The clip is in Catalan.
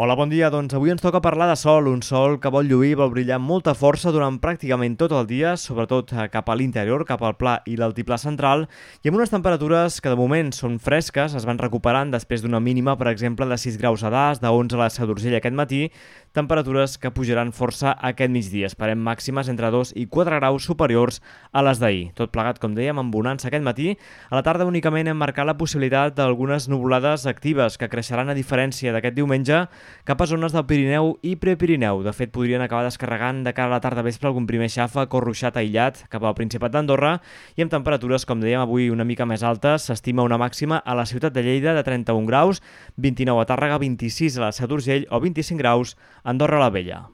Hola, bon dia. Doncs avui ens toca parlar de sol, un sol que vol lluir, vol brillar amb molta força durant pràcticament tot el dia, sobretot eh, cap a l'interior, cap al pla i l'altiplà central, i amb unes temperatures que de moment són fresques, es van recuperant després d'una mínima, per exemple, de 6 graus a Das, de 11 a la Seu d'Urgell aquest matí, temperatures que pujaran força aquest migdia. Esperem màximes entre 2 i 4 graus superiors a les d'ahir. Tot plegat, com dèiem, amb bonança aquest matí. A la tarda únicament hem marcat la possibilitat d'algunes nuvolades actives que creixeran a diferència d'aquest diumenge cap a zones del Pirineu i Prepirineu. De fet, podrien acabar descarregant de cara a la tarda vespre algun primer xàfec o ruixat aïllat cap al Principat d'Andorra i amb temperatures, com dèiem avui, una mica més altes. S'estima una màxima a la ciutat de Lleida de 31 graus, 29 a Tàrrega, 26 a la Seu d'Urgell o 25 graus a Andorra la Vella.